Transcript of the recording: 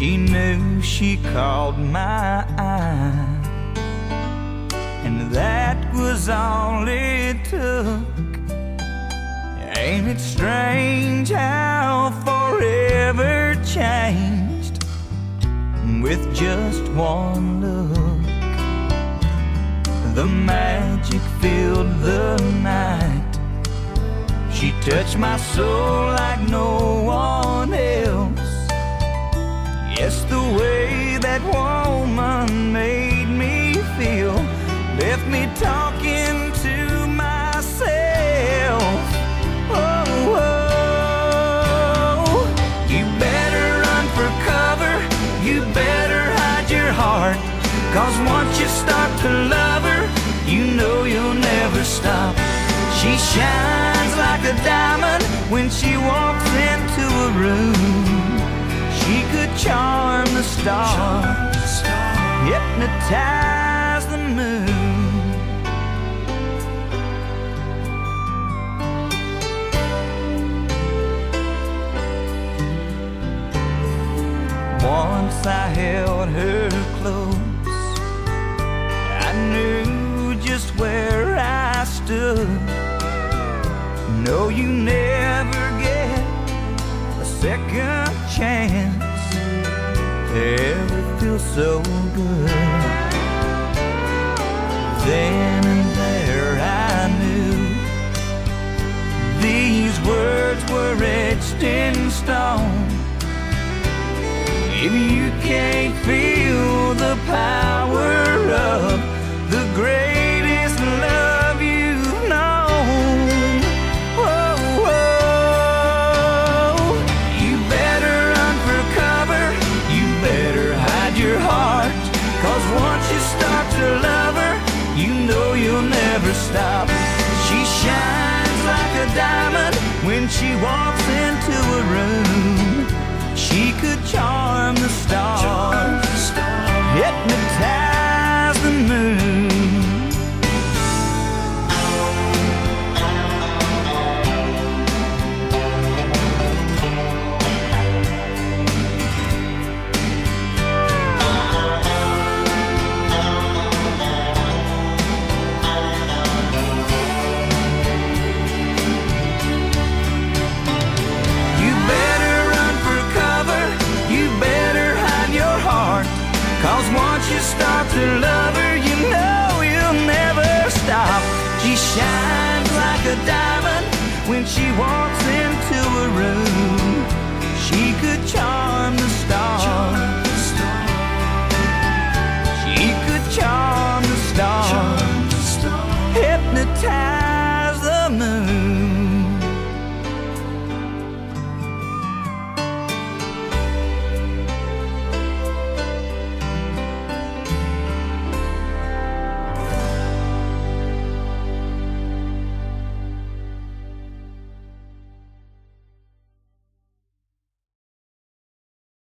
She knew she caught my eye, and that was all it took. Ain't it strange how forever changed with just one look? The magic filled the night. She touched my soul like no one else. Yes, the way that woman made me feel left me talking to myself. Oh, oh, you better run for cover. You better hide your heart. Cause once you start to love her, you know you'll never stop. She shines like a diamond when she walks into a room. Stars, hypnotize the moon. Once I held her close, I knew just where I stood. No, you never get a second ever feel so good. Then and there I knew these words were etched in stone. If you can't feel diamond when she walks into a room. She could charm the stars, hypnotize start to love her, you know you'll never stop. She shines like a diamond when she walks into a room. She could charm